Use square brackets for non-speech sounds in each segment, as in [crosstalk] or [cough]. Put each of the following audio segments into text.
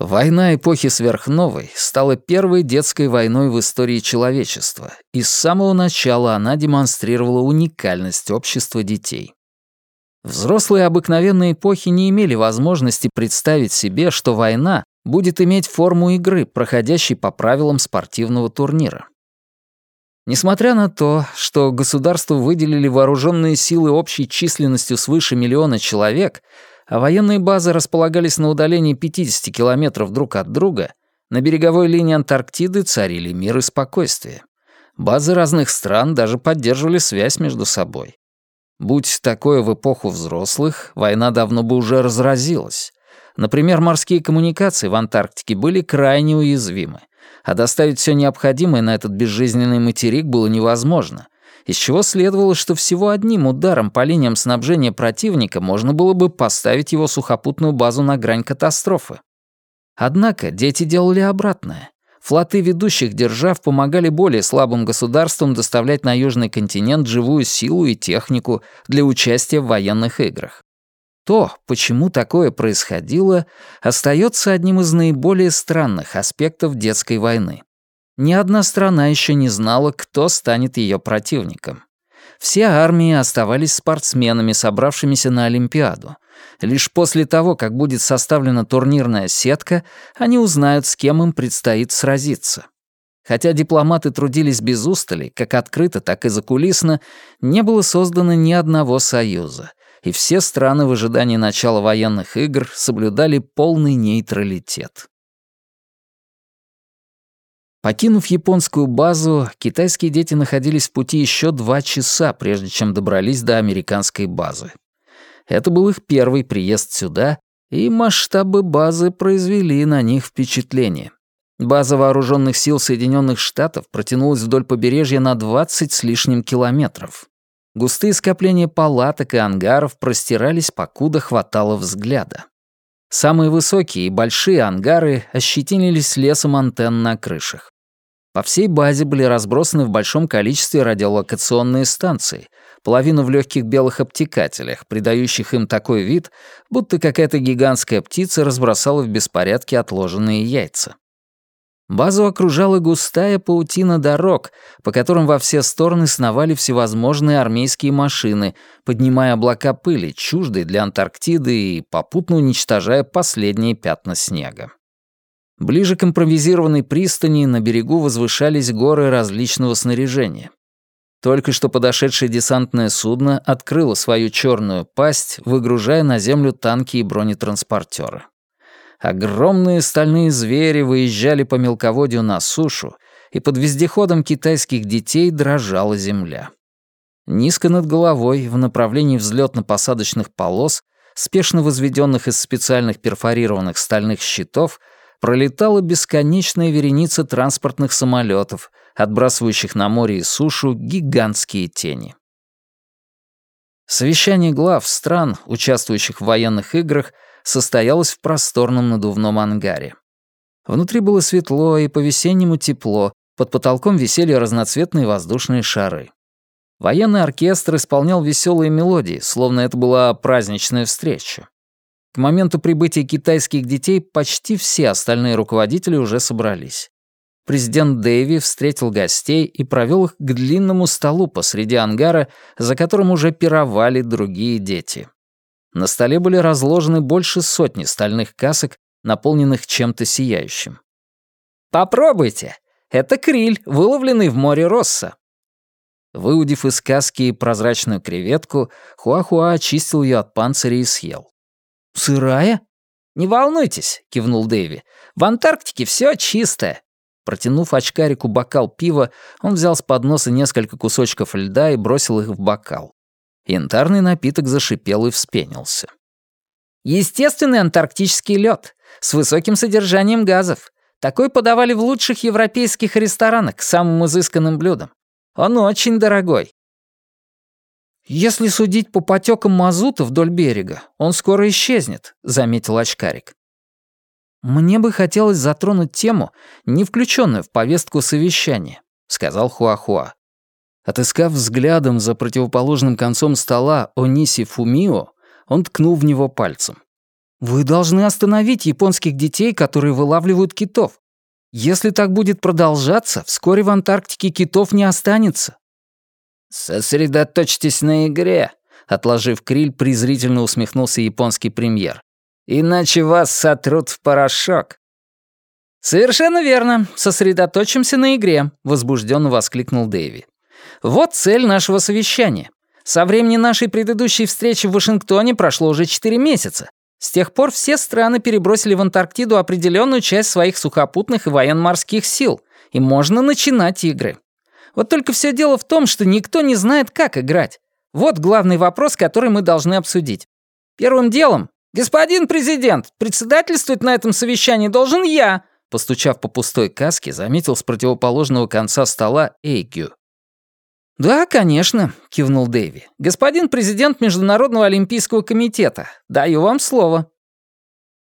Война эпохи сверхновой стала первой детской войной в истории человечества, и с самого начала она демонстрировала уникальность общества детей. Взрослые обыкновенной эпохи не имели возможности представить себе, что война будет иметь форму игры, проходящей по правилам спортивного турнира. Несмотря на то, что государству выделили вооруженные силы общей численностью свыше миллиона человек, а военные базы располагались на удалении 50 километров друг от друга, на береговой линии Антарктиды царили мир и спокойствие. Базы разных стран даже поддерживали связь между собой. Будь такое в эпоху взрослых, война давно бы уже разразилась. Например, морские коммуникации в Антарктике были крайне уязвимы, а доставить все необходимое на этот безжизненный материк было невозможно — из чего следовало, что всего одним ударом по линиям снабжения противника можно было бы поставить его сухопутную базу на грань катастрофы. Однако дети делали обратное. Флоты ведущих держав помогали более слабым государствам доставлять на Южный континент живую силу и технику для участия в военных играх. То, почему такое происходило, остается одним из наиболее странных аспектов детской войны. Ни одна страна еще не знала, кто станет ее противником. Все армии оставались спортсменами, собравшимися на Олимпиаду. Лишь после того, как будет составлена турнирная сетка, они узнают, с кем им предстоит сразиться. Хотя дипломаты трудились без устали, как открыто, так и закулисно, не было создано ни одного союза, и все страны в ожидании начала военных игр соблюдали полный нейтралитет. Покинув японскую базу, китайские дети находились в пути еще два часа, прежде чем добрались до американской базы. Это был их первый приезд сюда, и масштабы базы произвели на них впечатление. База вооруженных сил Соединенных Штатов протянулась вдоль побережья на 20 с лишним километров. Густые скопления палаток и ангаров простирались, покуда хватало взгляда. Самые высокие и большие ангары ощетинились лесом антенн на крышах. По всей базе были разбросаны в большом количестве радиолокационные станции, половину в легких белых обтекателях, придающих им такой вид, будто какая-то гигантская птица разбросала в беспорядке отложенные яйца. Базу окружала густая паутина дорог, по которым во все стороны сновали всевозможные армейские машины, поднимая облака пыли, чуждой для Антарктиды и попутно уничтожая последние пятна снега. Ближе к импровизированной пристани на берегу возвышались горы различного снаряжения. Только что подошедшее десантное судно открыло свою черную пасть, выгружая на землю танки и бронетранспортеры. Огромные стальные звери выезжали по мелководью на сушу, и под вездеходом китайских детей дрожала земля. Низко над головой, в направлении взлетно-посадочных полос, спешно возведенных из специальных перфорированных стальных щитов, пролетала бесконечная вереница транспортных самолетов, отбрасывающих на море и сушу гигантские тени. Совещание глав стран, участвующих в военных играх, состоялась в просторном надувном ангаре. Внутри было светло и по-весеннему тепло, под потолком висели разноцветные воздушные шары. Военный оркестр исполнял веселые мелодии, словно это была праздничная встреча. К моменту прибытия китайских детей почти все остальные руководители уже собрались. Президент Дэйви встретил гостей и провел их к длинному столу посреди ангара, за которым уже пировали другие дети. На столе были разложены больше сотни стальных касок, наполненных чем-то сияющим. «Попробуйте! Это криль, выловленный в море Росса». Выудив из каски прозрачную креветку, Хуахуа очистил ее от панциря и съел. «Сырая?» «Не волнуйтесь», — кивнул Дэви. «В Антарктике все чистое». Протянув очкарику бокал пива, он взял с подноса несколько кусочков льда и бросил их в бокал. Янтарный напиток зашипел и вспенился. «Естественный антарктический лед с высоким содержанием газов. Такой подавали в лучших европейских ресторанах к самым изысканным блюдам. Он очень дорогой». «Если судить по потекам мазута вдоль берега, он скоро исчезнет», — заметил очкарик. «Мне бы хотелось затронуть тему, не включенную в повестку совещания», — сказал Хуахуа. Отыскав взглядом за противоположным концом стола Ониси Фумио, он ткнул в него пальцем. Вы должны остановить японских детей, которые вылавливают китов. Если так будет продолжаться, вскоре в Антарктике китов не останется». «Сосредоточьтесь на игре», — отложив криль, презрительно усмехнулся японский премьер. «Иначе вас сотрут в порошок». «Совершенно верно. Сосредоточимся на игре», — возбужденно воскликнул Дэви. «Вот цель нашего совещания. Со времени нашей предыдущей встречи в Вашингтоне прошло уже четыре месяца. С тех пор все страны перебросили в Антарктиду определенную часть своих сухопутных и военно-морских сил, и можно начинать игры. Вот только все дело в том, что никто не знает, как играть. Вот главный вопрос, который мы должны обсудить. Первым делом, господин президент, председательствовать на этом совещании должен я, постучав по пустой каске, заметил с противоположного конца стола Эйгю. «Да, конечно», — кивнул Дэви. «Господин президент Международного олимпийского комитета, даю вам слово».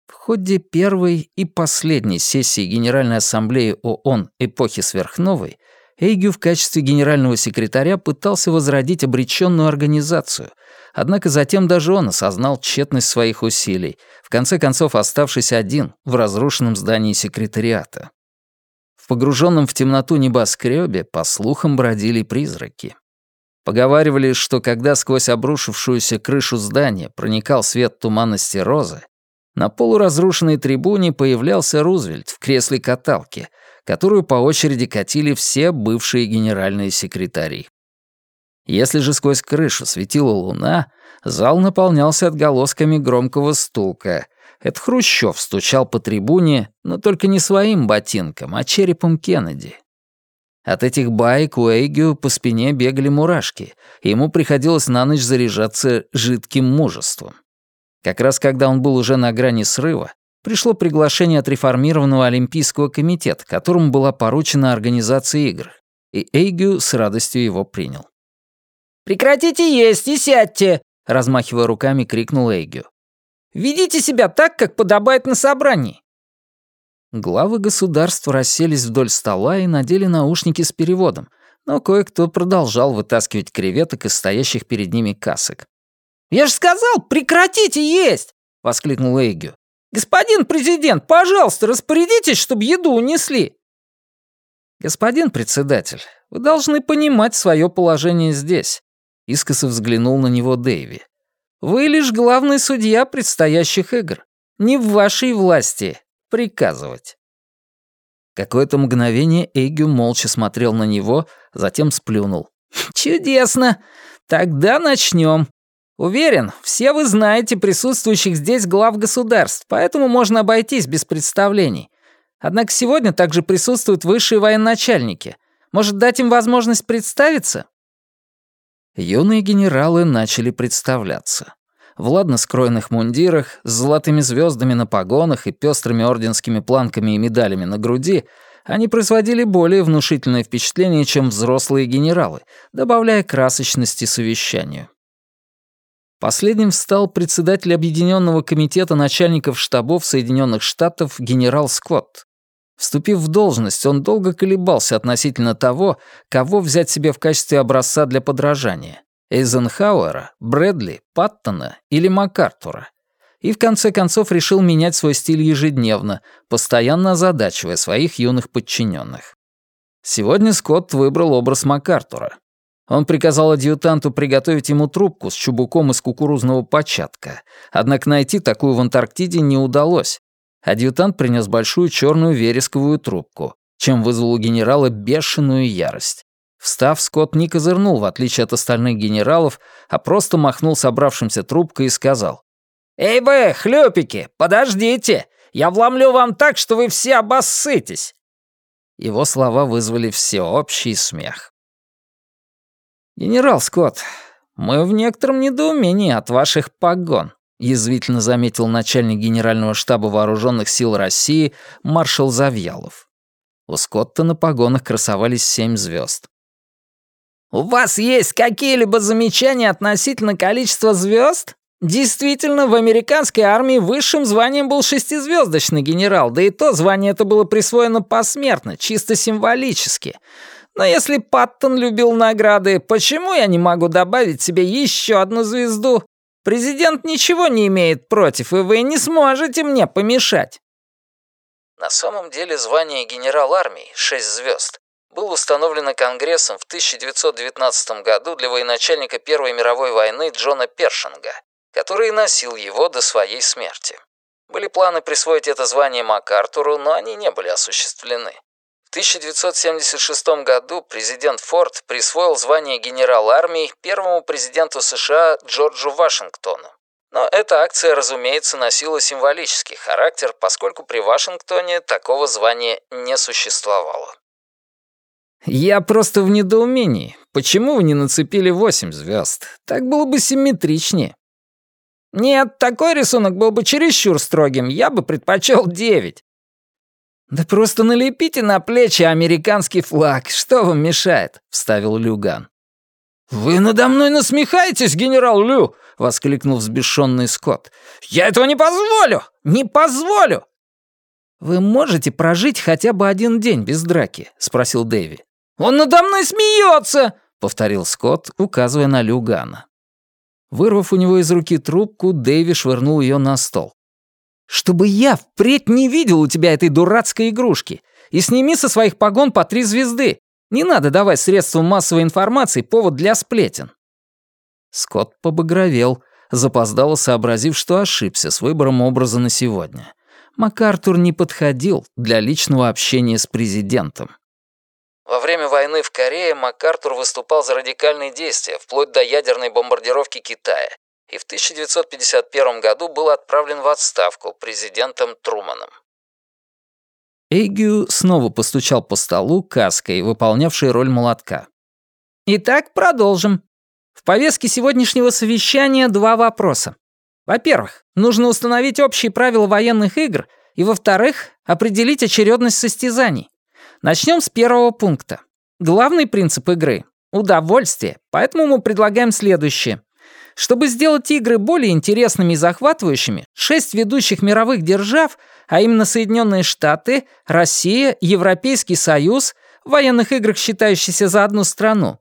В ходе первой и последней сессии Генеральной Ассамблеи ООН эпохи сверхновой Эйгю в качестве генерального секретаря пытался возродить обреченную организацию, однако затем даже он осознал тщетность своих усилий, в конце концов оставшись один в разрушенном здании секретариата погруженном в темноту небоскребе, по слухам, бродили призраки. Поговаривали, что когда сквозь обрушившуюся крышу здания проникал свет туманности розы, на полуразрушенной трибуне появлялся Рузвельт в кресле каталки, которую по очереди катили все бывшие генеральные секретари. Если же сквозь крышу светила луна, зал наполнялся отголосками громкого стука — это Хрущев стучал по трибуне, но только не своим ботинком, а черепом Кеннеди. От этих баек у Эйгио по спине бегали мурашки, и ему приходилось на ночь заряжаться жидким мужеством. Как раз когда он был уже на грани срыва, пришло приглашение от реформированного Олимпийского комитета, которому была поручена организация игр, и Эйгю с радостью его принял. «Прекратите есть и сядьте!» — размахивая руками, крикнул Эйгю. Ведите себя так, как подобает на собрании». Главы государств расселись вдоль стола и надели наушники с переводом, но кое-кто продолжал вытаскивать креветок из стоящих перед ними касок. «Я же сказал, прекратите есть!» — воскликнул Эйгю. «Господин президент, пожалуйста, распорядитесь, чтобы еду унесли!» «Господин председатель, вы должны понимать свое положение здесь», — искоса взглянул на него Дэйви. Вы лишь главный судья предстоящих игр. Не в вашей власти приказывать». Какое-то мгновение Эгю молча смотрел на него, затем сплюнул. «Чудесно! Тогда начнем. Уверен, все вы знаете присутствующих здесь глав государств, поэтому можно обойтись без представлений. Однако сегодня также присутствуют высшие военачальники. Может, дать им возможность представиться?» юные генералы начали представляться. В ладно скроенных мундирах, с золотыми звездами на погонах и пестрыми орденскими планками и медалями на груди они производили более внушительное впечатление, чем взрослые генералы, добавляя красочности совещанию. Последним стал председатель Объединенного комитета начальников штабов Соединенных Штатов генерал Скотт. Вступив в должность, он долго колебался относительно того, кого взять себе в качестве образца для подражания — Эйзенхауэра, Брэдли, Паттона или МакАртура. И в конце концов решил менять свой стиль ежедневно, постоянно озадачивая своих юных подчиненных. Сегодня Скотт выбрал образ МакАртура. Он приказал адъютанту приготовить ему трубку с чубуком из кукурузного початка, однако найти такую в Антарктиде не удалось, Адъютант принес большую черную вересковую трубку, чем вызвал у генерала бешеную ярость. Встав, Скотт не козырнул, в отличие от остальных генералов, а просто махнул собравшимся трубкой и сказал. «Эй вы, хлюпики, подождите! Я вломлю вам так, что вы все обоссытесь!» Его слова вызвали всеобщий смех. «Генерал Скотт, мы в некотором недоумении от ваших погон», язвительно заметил начальник Генерального штаба Вооруженных сил России маршал Завьялов. У Скотта на погонах красовались семь звезд. «У вас есть какие-либо замечания относительно количества звезд? Действительно, в американской армии высшим званием был шестизвездочный генерал, да и то звание это было присвоено посмертно, чисто символически. Но если Паттон любил награды, почему я не могу добавить себе еще одну звезду?» Президент ничего не имеет против, и вы не сможете мне помешать». На самом деле звание генерал армии, 6 звезд, было установлено Конгрессом в 1919 году для военачальника Первой мировой войны Джона Першинга, который носил его до своей смерти. Были планы присвоить это звание МакАртуру, но они не были осуществлены. В 1976 году президент Форд присвоил звание генерал армии первому президенту США Джорджу Вашингтону. Но эта акция, разумеется, носила символический характер, поскольку при Вашингтоне такого звания не существовало. «Я просто в недоумении. Почему вы не нацепили восемь звезд? Так было бы симметричнее». «Нет, такой рисунок был бы чересчур строгим. Я бы предпочел девять». «Да просто налепите на плечи американский флаг. Что вам мешает?» — вставил Люган. «Вы надо мной насмехаетесь, генерал Лю!» — воскликнул взбешенный Скотт. «Я этого не позволю! Не позволю!» «Вы можете прожить хотя бы один день без драки?» — спросил Дэви. «Он надо мной смеется!» — повторил Скотт, указывая на Люгана. Вырвав у него из руки трубку, Дэви швырнул ее на стол. «Чтобы я впредь не видел у тебя этой дурацкой игрушки! И сними со своих погон по три звезды! Не надо давать средствам массовой информации повод для сплетен!» Скотт побагровел, запоздало сообразив, что ошибся с выбором образа на сегодня. МакАртур не подходил для личного общения с президентом. Во время войны в Корее МакАртур выступал за радикальные действия, вплоть до ядерной бомбардировки Китая, и в 1951 году был отправлен в отставку президентом Труманом. Эйгю снова постучал по столу каской, выполнявшей роль молотка. «Итак, продолжим. В повестке сегодняшнего совещания два вопроса. Во-первых, нужно установить общие правила военных игр, и, во-вторых, определить очередность состязаний. Начнем с первого пункта. Главный принцип игры — удовольствие, поэтому мы предлагаем следующее. Чтобы сделать игры более интересными и захватывающими, шесть ведущих мировых держав, а именно Соединенные Штаты, Россия, Европейский Союз, в военных играх считающиеся за одну страну,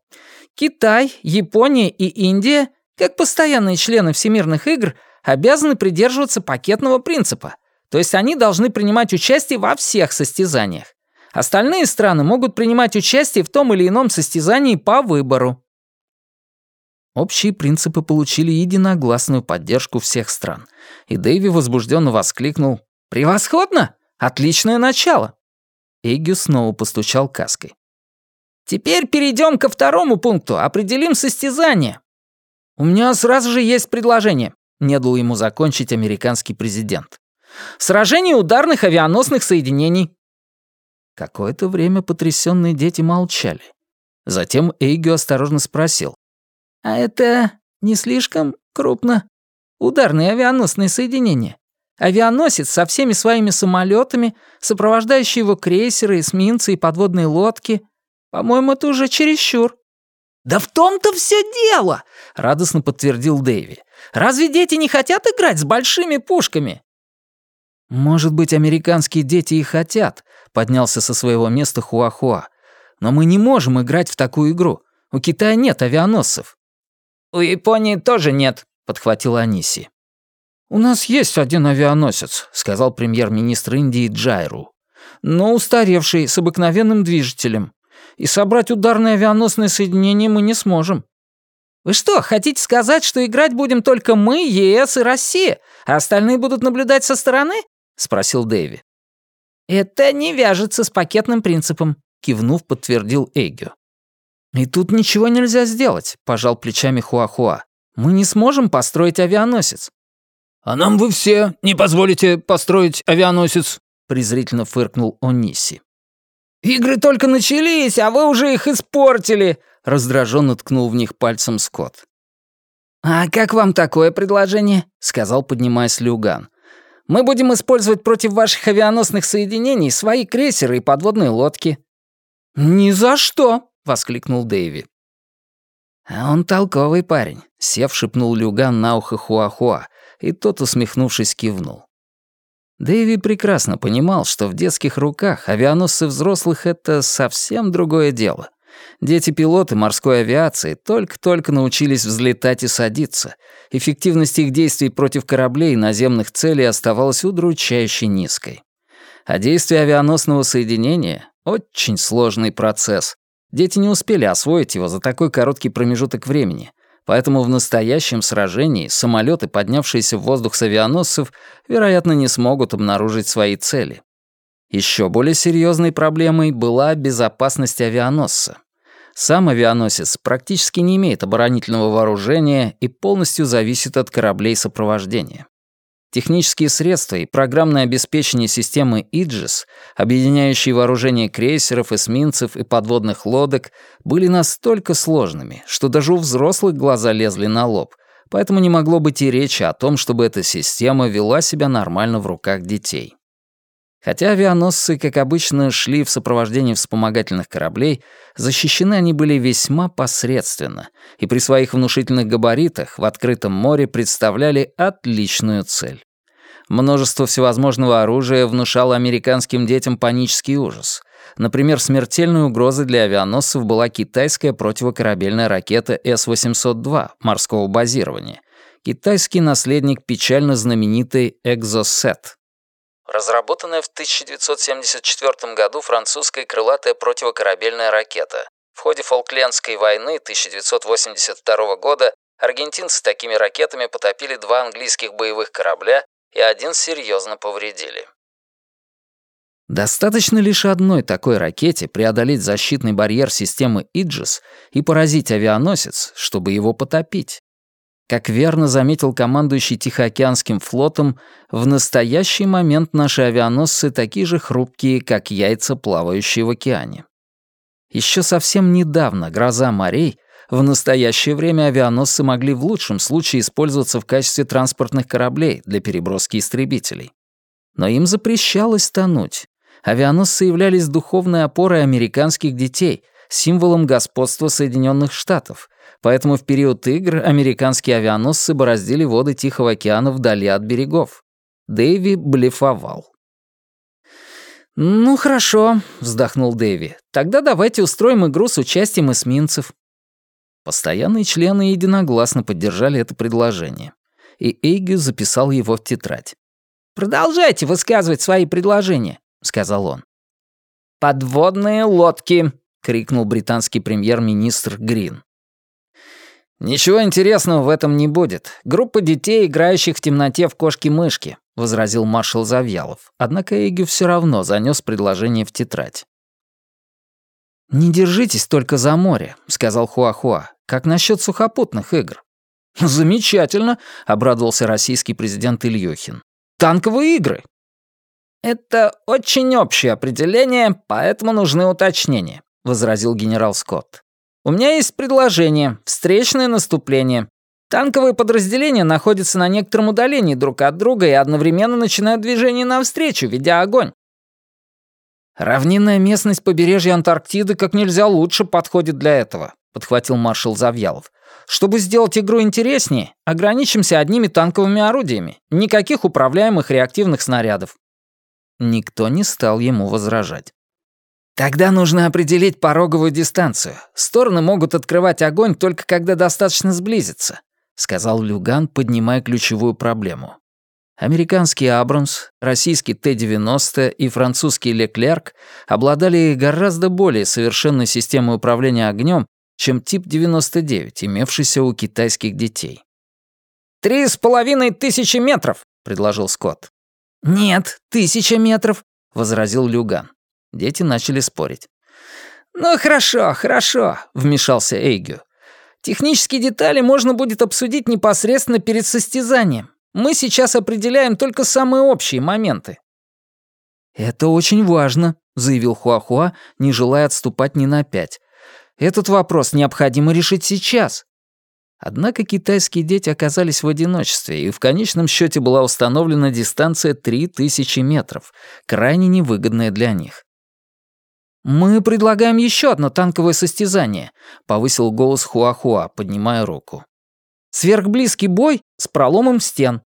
Китай, Япония и Индия, как постоянные члены всемирных игр, обязаны придерживаться пакетного принципа, то есть они должны принимать участие во всех состязаниях. Остальные страны могут принимать участие в том или ином состязании по выбору. Общие принципы получили единогласную поддержку всех стран, и Дэйви возбужденно воскликнул «Превосходно! Отличное начало!» Эгю снова постучал каской. «Теперь перейдем ко второму пункту, определим состязание». «У меня сразу же есть предложение», — не дал ему закончить американский президент. «Сражение ударных авианосных соединений. Какое-то время потрясенные дети молчали. Затем Эйгю осторожно спросил. «А это не слишком крупно? Ударные авианосные соединения? Авианосец со всеми своими самолетами, сопровождающие его крейсеры, эсминцы и подводные лодки. По-моему, это уже чересчур». «Да в том-то все дело!» — радостно подтвердил Дэйви. «Разве дети не хотят играть с большими пушками?» «Может быть, американские дети и хотят», — поднялся со своего места Хуахуа. «Но мы не можем играть в такую игру. У Китая нет авианосцев». «У Японии тоже нет», — подхватил Аниси. «У нас есть один авианосец», — сказал премьер-министр Индии Джайру. «Но устаревший, с обыкновенным движителем. И собрать ударное авианосное соединение мы не сможем». «Вы что, хотите сказать, что играть будем только мы, ЕС и Россия, а остальные будут наблюдать со стороны?» — спросил Дэви. «Это не вяжется с пакетным принципом», — кивнув, подтвердил Эгю. «И тут ничего нельзя сделать», — пожал плечами Хуахуа. «Мы не сможем построить авианосец». «А нам вы все не позволите построить авианосец», — презрительно фыркнул Ониси. «Игры только начались, а вы уже их испортили», — раздраженно ткнул в них пальцем Скотт. «А как вам такое предложение?» — сказал, поднимаясь Люган. Мы будем использовать против ваших авианосных соединений свои крейсеры и подводные лодки». «Ни за что!» — воскликнул Дэйви. «А он толковый парень», — сев шепнул Люган на ухо Хуахуа, и тот, усмехнувшись, кивнул. Дэйви прекрасно понимал, что в детских руках авианосцы взрослых — это совсем другое дело. Дети-пилоты морской авиации только-только научились взлетать и садиться. Эффективность их действий против кораблей и наземных целей оставалась удручающе низкой. А действие авианосного соединения — очень сложный процесс. Дети не успели освоить его за такой короткий промежуток времени, поэтому в настоящем сражении самолеты, поднявшиеся в воздух с авианосцев, вероятно, не смогут обнаружить свои цели. Еще более серьезной проблемой была безопасность авианосца. Сам авианосец практически не имеет оборонительного вооружения и полностью зависит от кораблей сопровождения. Технические средства и программное обеспечение системы Иджис, объединяющие вооружение крейсеров, эсминцев и подводных лодок, были настолько сложными, что даже у взрослых глаза лезли на лоб, поэтому не могло быть и речи о том, чтобы эта система вела себя нормально в руках детей. Хотя авианосцы, как обычно, шли в сопровождении вспомогательных кораблей, защищены они были весьма посредственно и при своих внушительных габаритах в открытом море представляли отличную цель. Множество всевозможного оружия внушало американским детям панический ужас. Например, смертельной угрозой для авианосцев была китайская противокорабельная ракета С-802 морского базирования, китайский наследник печально знаменитой «Экзосет», Разработанная в 1974 году французская крылатая противокорабельная ракета. В ходе Фолклендской войны 1982 года аргентинцы такими ракетами потопили два английских боевых корабля и один серьезно повредили. Достаточно лишь одной такой ракете преодолеть защитный барьер системы Иджис и поразить авианосец, чтобы его потопить. Как верно заметил командующий Тихоокеанским флотом, в настоящий момент наши авианосцы такие же хрупкие, как яйца, плавающие в океане. Еще совсем недавно гроза морей, в настоящее время авианосцы могли в лучшем случае использоваться в качестве транспортных кораблей для переброски истребителей. Но им запрещалось тонуть. Авианосцы являлись духовной опорой американских детей, символом господства Соединенных Штатов — поэтому в период игр американские авианосцы бороздили воды Тихого океана вдали от берегов. Дэйви блефовал. «Ну, хорошо», — вздохнул Дэви. «Тогда давайте устроим игру с участием эсминцев». Постоянные члены единогласно поддержали это предложение. И Эйгю записал его в тетрадь. «Продолжайте высказывать свои предложения», — сказал он. «Подводные лодки», — крикнул британский премьер-министр Грин. «Ничего интересного в этом не будет. Группа детей, играющих в темноте в кошки-мышки», — возразил маршал Завьялов. Однако Эгю все равно занес предложение в тетрадь. «Не держитесь только за море», — сказал Хуахуа. «Как насчет сухопутных игр?» «Замечательно», — обрадовался российский президент Ильюхин. «Танковые игры». «Это очень общее определение, поэтому нужны уточнения», — возразил генерал Скотт. У меня есть предложение. Встречное наступление. Танковые подразделения находятся на некотором удалении друг от друга и одновременно начинают движение навстречу, ведя огонь. «Равнинная местность побережья Антарктиды как нельзя лучше подходит для этого», — подхватил маршал Завьялов. «Чтобы сделать игру интереснее, ограничимся одними танковыми орудиями. Никаких управляемых реактивных снарядов». Никто не стал ему возражать. Тогда нужно определить пороговую дистанцию. Стороны могут открывать огонь только когда достаточно сблизиться, сказал Люган, поднимая ключевую проблему. Американский «Абрамс», российский Т-90 и французский «Леклерк» обладали гораздо более совершенной системой управления огнем, чем тип 99, имевшийся у китайских детей. «Три с половиной тысячи метров», — предложил Скотт. «Нет, тысяча метров», — возразил Люган. Дети начали спорить. «Ну хорошо, хорошо», — вмешался Эйгю. «Технические детали можно будет обсудить непосредственно перед состязанием. Мы сейчас определяем только самые общие моменты». «Это очень важно», — заявил Хуахуа, не желая отступать ни на пять. «Этот вопрос необходимо решить сейчас». Однако китайские дети оказались в одиночестве, и в конечном счете была установлена дистанция 3000 метров, крайне невыгодная для них. «Мы предлагаем еще одно танковое состязание», — повысил голос Хуахуа, поднимая руку. «Сверхблизкий бой с проломом стен».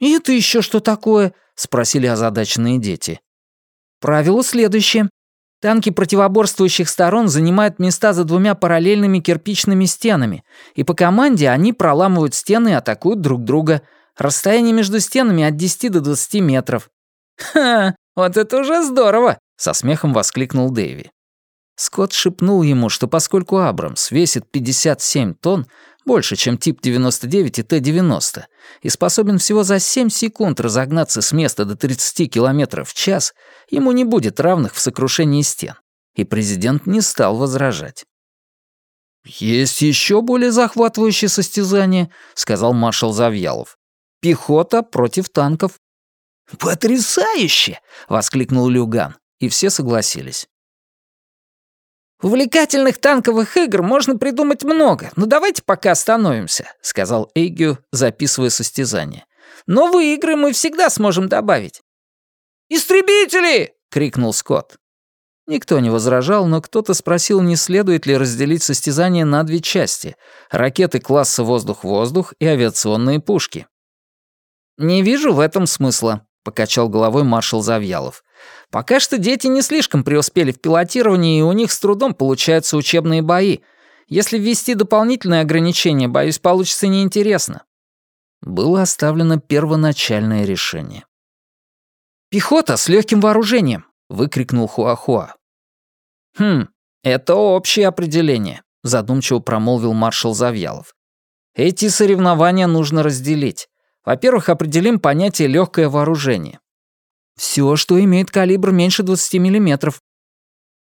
«И это еще что такое?» — спросили озадаченные дети. «Правило следующее. Танки противоборствующих сторон занимают места за двумя параллельными кирпичными стенами, и по команде они проламывают стены и атакуют друг друга. Расстояние между стенами от 10 до 20 метров. «Ха, вот это уже здорово!» — со смехом воскликнул Дэви. Скотт шепнул ему, что поскольку Абрамс весит 57 тонн, больше, чем тип 99 и Т-90, и способен всего за 7 секунд разогнаться с места до 30 км в час, ему не будет равных в сокрушении стен. И президент не стал возражать. «Есть еще более захватывающее состязание», — сказал маршал Завьялов. «Пехота против танков». «Потрясающе!» — воскликнул Люган, и все согласились. «Увлекательных танковых игр можно придумать много, но давайте пока остановимся», — сказал Эйгю, записывая состязание. «Новые игры мы всегда сможем добавить». «Истребители!» — крикнул Скотт. Никто не возражал, но кто-то спросил, не следует ли разделить состязание на две части — ракеты класса «воздух-воздух» и авиационные пушки. «Не вижу в этом смысла», — покачал головой маршал Завьялов. Пока что дети не слишком преуспели в пилотировании, и у них с трудом получаются учебные бои. Если ввести дополнительные ограничения, боюсь, получится неинтересно. Было оставлено первоначальное решение. «Пехота с легким вооружением!» — выкрикнул Хуахуа. «Хм, это общее определение», — задумчиво промолвил маршал Завьялов. «Эти соревнования нужно разделить. Во-первых, определим понятие «легкое вооружение». Все, что имеет калибр меньше 20 мм.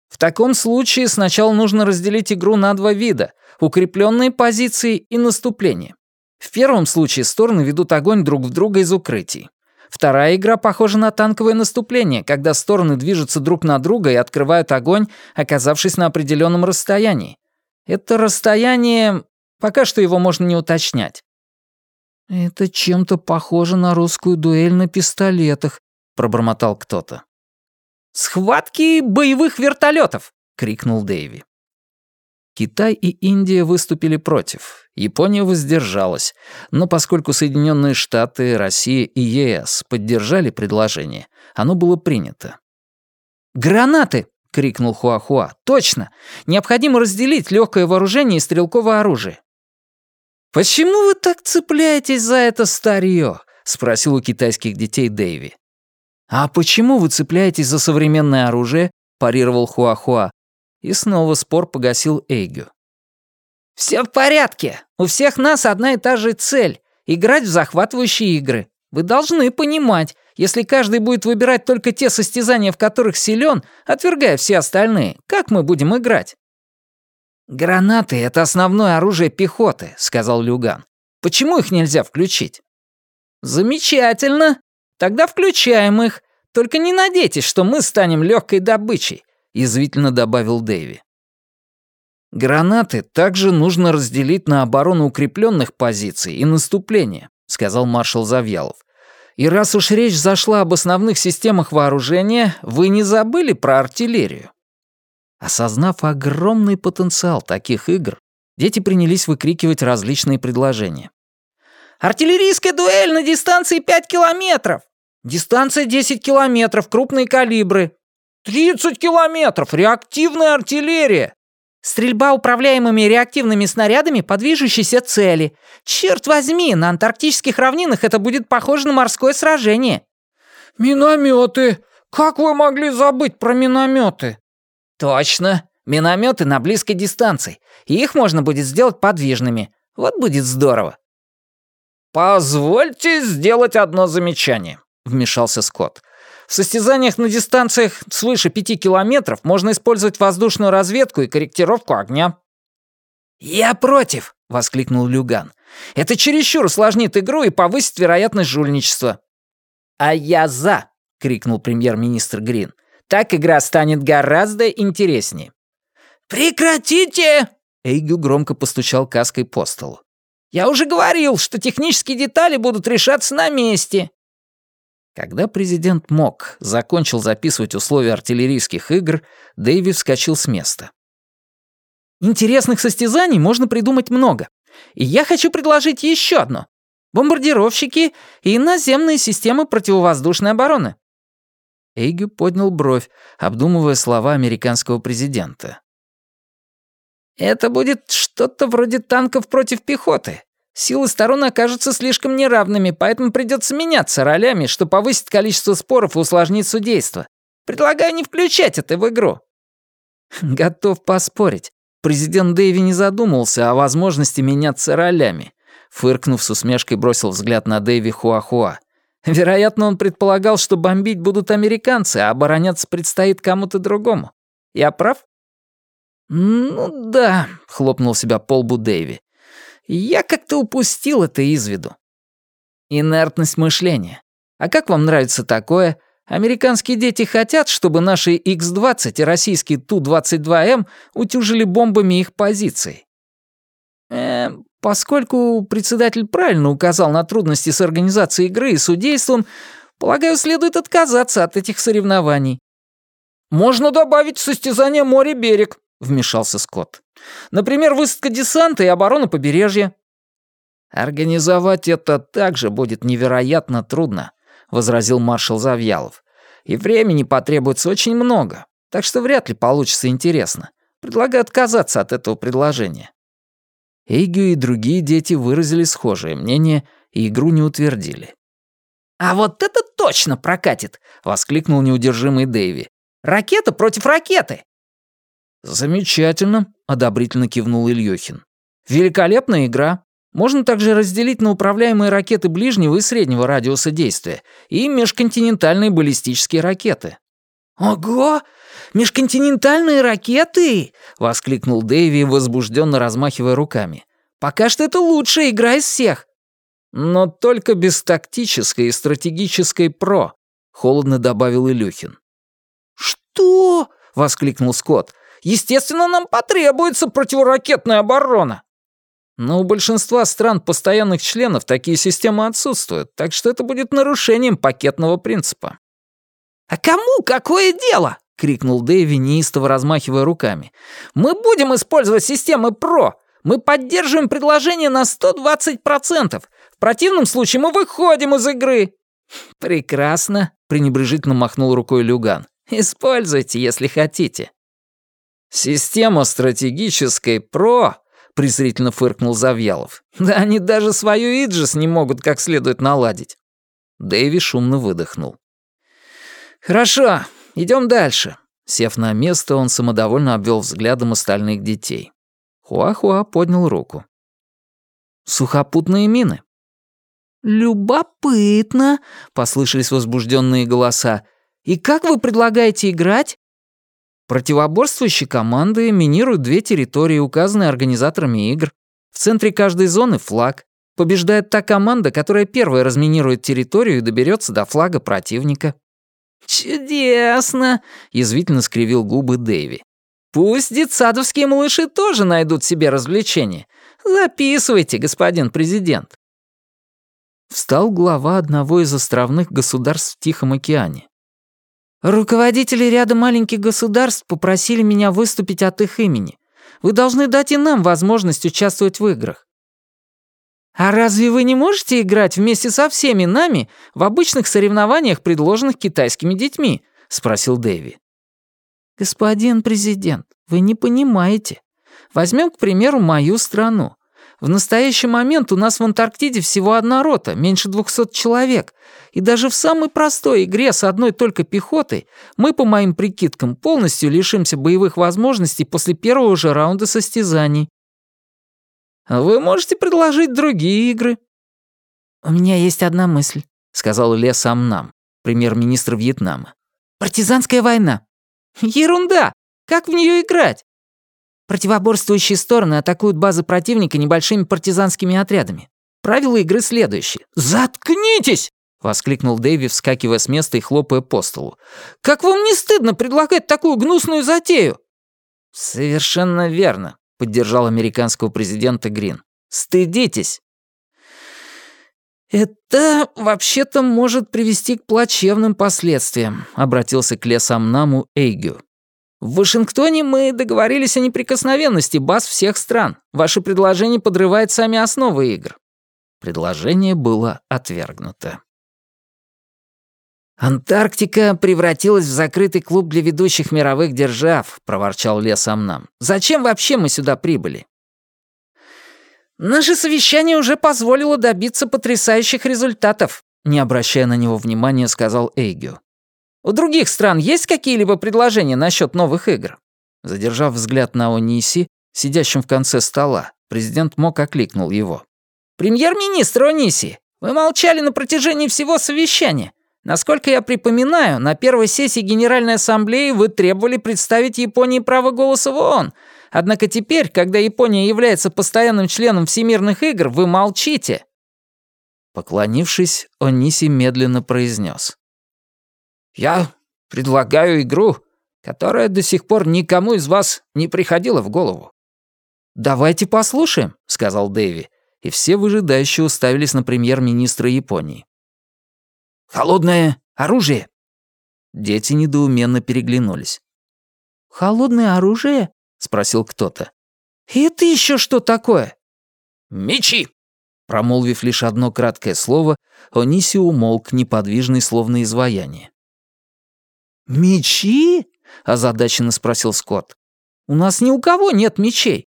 В таком случае сначала нужно разделить игру на два вида — укрепленные позиции и наступление. В первом случае стороны ведут огонь друг в друга из укрытий. Вторая игра похожа на танковое наступление, когда стороны движутся друг на друга и открывают огонь, оказавшись на определенном расстоянии. Это расстояние... Пока что его можно не уточнять. «Это чем-то похоже на русскую дуэль на пистолетах», пробормотал кто-то. «Схватки боевых вертолетов!» — крикнул Дэйви. Китай и Индия выступили против. Япония воздержалась, но поскольку Соединенные Штаты, Россия и ЕС поддержали предложение, оно было принято. «Гранаты!» — крикнул Хуахуа. «Точно! Необходимо разделить легкое вооружение и стрелковое оружие». «Почему вы так цепляетесь за это старье?» — спросил у китайских детей Дэйви. «А почему вы цепляетесь за современное оружие?» — парировал Хуахуа. И снова спор погасил Эйгю. «Все в порядке. У всех нас одна и та же цель — играть в захватывающие игры. Вы должны понимать, если каждый будет выбирать только те состязания, в которых силен, отвергая все остальные, как мы будем играть?» «Гранаты — это основное оружие пехоты», — сказал Люган. «Почему их нельзя включить?» «Замечательно. Тогда включаем их. Только не надейтесь, что мы станем легкой добычей», — язвительно добавил Дэви. «Гранаты также нужно разделить на оборону укрепленных позиций и наступление», — сказал маршал Завьялов. «И раз уж речь зашла об основных системах вооружения, вы не забыли про артиллерию?» Осознав огромный потенциал таких игр, дети принялись выкрикивать различные предложения. «Артиллерийская дуэль на дистанции 5 километров! Дистанция 10 километров, крупные калибры. 30 километров, реактивная артиллерия. Стрельба управляемыми реактивными снарядами по движущейся цели. Черт возьми, на антарктических равнинах это будет похоже на морское сражение. Минометы. Как вы могли забыть про минометы? Точно. Минометы на близкой дистанции. И их можно будет сделать подвижными. Вот будет здорово. Позвольте сделать одно замечание. — вмешался Скотт. «В состязаниях на дистанциях свыше пяти километров можно использовать воздушную разведку и корректировку огня». «Я против!» — воскликнул Люган. «Это чересчур усложнит игру и повысит вероятность жульничества». «А я за!» — крикнул премьер-министр Грин. «Так игра станет гораздо интереснее». «Прекратите!» — Эйгю громко постучал каской по столу. «Я уже говорил, что технические детали будут решаться на месте. Когда президент Мок закончил записывать условия артиллерийских игр, Дэйви вскочил с места. «Интересных состязаний можно придумать много. И я хочу предложить еще одно. Бомбардировщики и наземные системы противовоздушной обороны». Эйгю поднял бровь, обдумывая слова американского президента. «Это будет что-то вроде танков против пехоты. Силы сторон окажутся слишком неравными, поэтому придется меняться ролями, что повысит количество споров и усложнит судейство. Предлагаю не включать это в игру». [laughs] «Готов поспорить. Президент Дэйви не задумался о возможности меняться ролями. Фыркнув с усмешкой, бросил взгляд на Дэйви Хуахуа. Вероятно, он предполагал, что бомбить будут американцы, а обороняться предстоит кому-то другому. Я прав? «Ну да», — хлопнул себя по лбу Дэйви. «Я как-то упустил это из виду». Инертность мышления. А как вам нравится такое? Американские дети хотят, чтобы наши X-20 и российские Ту-22М утюжили бомбами их позиции. Э, поскольку председатель правильно указал на трудности с организацией игры и судейством, полагаю, следует отказаться от этих соревнований. «Можно добавить состязание море-берег», — вмешался Скотт. «Например, высадка десанта и оборона побережья». «Организовать это также будет невероятно трудно», — возразил маршал Завьялов. «И времени потребуется очень много, так что вряд ли получится интересно. Предлагаю отказаться от этого предложения». Эйгю и другие дети выразили схожее мнение и игру не утвердили. «А вот это точно прокатит!» — воскликнул неудержимый Дэйви. «Ракета против ракеты!» «Замечательно!» — одобрительно кивнул Ильюхин. «Великолепная игра. Можно также разделить на управляемые ракеты ближнего и среднего радиуса действия и межконтинентальные баллистические ракеты. «Ого! Межконтинентальные ракеты!» — воскликнул Дэйви, возбужденно размахивая руками. «Пока что это лучшая игра из всех!» «Но только без тактической и стратегической ПРО», — холодно добавил Илюхин. «Что?» — воскликнул Скотт. «Естественно, нам потребуется противоракетная оборона!» Но у большинства стран постоянных членов такие системы отсутствуют, так что это будет нарушением пакетного принципа. «А кому какое дело?» — крикнул Дэйви, неистово размахивая руками. «Мы будем использовать системы ПРО. Мы поддерживаем предложение на 120%. В противном случае мы выходим из игры». «Прекрасно», — пренебрежительно махнул рукой Люган. «Используйте, если хотите». «Система стратегической ПРО презрительно фыркнул Завьялов. «Да они даже свою Иджис не могут как следует наладить». Дэйви шумно выдохнул. «Хорошо, идем дальше». Сев на место, он самодовольно обвел взглядом остальных детей. Хуахуа поднял руку. «Сухопутные мины». «Любопытно», — послышались возбужденные голоса. «И как вы предлагаете играть?» Противоборствующие команды минируют две территории, указанные организаторами игр. В центре каждой зоны флаг. Побеждает та команда, которая первая разминирует территорию и доберется до флага противника. «Чудесно!» — язвительно скривил губы Дэви. «Пусть детсадовские малыши тоже найдут себе развлечение. Записывайте, господин президент». Встал глава одного из островных государств в Тихом океане. Руководители ряда маленьких государств попросили меня выступить от их имени. Вы должны дать и нам возможность участвовать в играх. А разве вы не можете играть вместе со всеми нами в обычных соревнованиях, предложенных китайскими детьми? спросил Дэви. Господин президент, вы не понимаете. Возьмем, к примеру, мою страну. В настоящий момент у нас в Антарктиде всего одна рота, меньше двухсот человек, и даже в самой простой игре с одной только пехотой мы, по моим прикидкам, полностью лишимся боевых возможностей после первого же раунда состязаний. Вы можете предложить другие игры. «У меня есть одна мысль», — сказал Ле Самнам, премьер-министр Вьетнама. «Партизанская война». «Ерунда! Как в нее играть? Противоборствующие стороны атакуют базы противника небольшими партизанскими отрядами. Правила игры следующие. «Заткнитесь!» — воскликнул Дэйви, вскакивая с места и хлопая по столу. «Как вам не стыдно предлагать такую гнусную затею?» «Совершенно верно», — поддержал американского президента Грин. «Стыдитесь!» «Это вообще-то может привести к плачевным последствиям», — обратился к Лесамнаму Эйгю. В Вашингтоне мы договорились о неприкосновенности баз всех стран. Ваше предложение подрывает сами основы игр». Предложение было отвергнуто. «Антарктика превратилась в закрытый клуб для ведущих мировых держав», — проворчал Лес Амнам. «Зачем вообще мы сюда прибыли?» «Наше совещание уже позволило добиться потрясающих результатов», — не обращая на него внимания, сказал Эйгю. «У других стран есть какие-либо предложения насчет новых игр?» Задержав взгляд на Ониси, сидящим в конце стола, президент Мок окликнул его. «Премьер-министр Ониси, вы молчали на протяжении всего совещания. Насколько я припоминаю, на первой сессии Генеральной Ассамблеи вы требовали представить Японии право голоса в ООН. Однако теперь, когда Япония является постоянным членом Всемирных игр, вы молчите». Поклонившись, Ониси медленно произнес. «Я предлагаю игру, которая до сих пор никому из вас не приходила в голову». «Давайте послушаем», — сказал Дэви, и все выжидающие уставились на премьер-министра Японии. «Холодное оружие!» Дети недоуменно переглянулись. «Холодное оружие?» — спросил кто-то. «Это еще что такое?» «Мечи!» Промолвив лишь одно краткое слово, Ониси умолк, неподвижный, словно изваяние. «Мечи?» — озадаченно спросил Скотт. «У нас ни у кого нет мечей».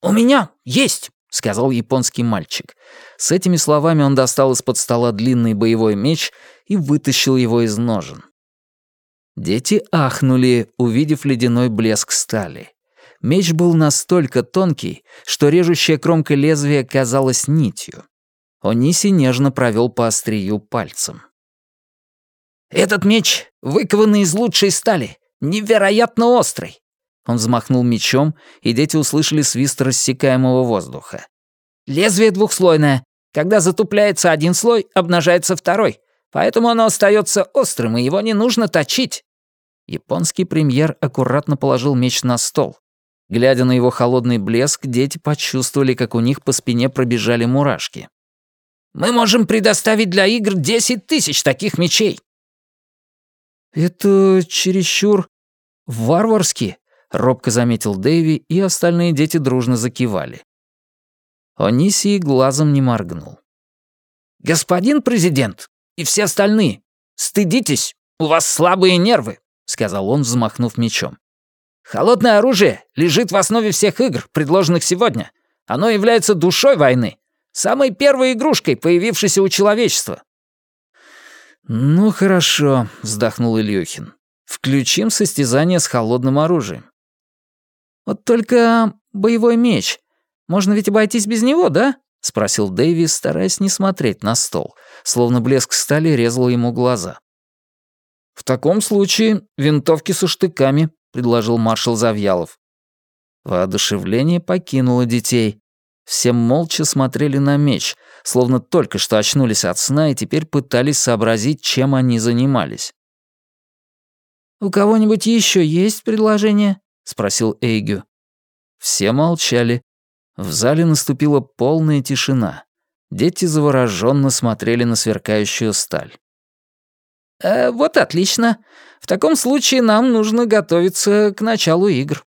«У меня есть!» — сказал японский мальчик. С этими словами он достал из-под стола длинный боевой меч и вытащил его из ножен. Дети ахнули, увидев ледяной блеск стали. Меч был настолько тонкий, что режущая кромка лезвия казалась нитью. Ониси нежно провел по острию пальцем. «Этот меч выкованный из лучшей стали, невероятно острый. Он взмахнул мечом, и дети услышали свист рассекаемого воздуха. «Лезвие двухслойное. Когда затупляется один слой, обнажается второй. Поэтому оно остается острым, и его не нужно точить». Японский премьер аккуратно положил меч на стол. Глядя на его холодный блеск, дети почувствовали, как у них по спине пробежали мурашки. «Мы можем предоставить для игр десять тысяч таких мечей!» «Это чересчур варварски», — робко заметил Дэйви, и остальные дети дружно закивали. Онисий глазом не моргнул. «Господин президент и все остальные, стыдитесь, у вас слабые нервы», — сказал он, взмахнув мечом. «Холодное оружие лежит в основе всех игр, предложенных сегодня. Оно является душой войны, самой первой игрушкой, появившейся у человечества». «Ну хорошо», — вздохнул Ильюхин. «Включим состязание с холодным оружием. «Вот только боевой меч. Можно ведь обойтись без него, да?» — спросил Дэйви, стараясь не смотреть на стол, словно блеск стали резал ему глаза. «В таком случае винтовки со штыками», — предложил маршал Завьялов. Воодушевление покинуло детей. Все молча смотрели на меч, словно только что очнулись от сна и теперь пытались сообразить, чем они занимались. «У кого-нибудь еще есть предложение?» — спросил Эйгю. Все молчали. В зале наступила полная тишина. Дети завороженно смотрели на сверкающую сталь. «Э, «Вот отлично. В таком случае нам нужно готовиться к началу игр».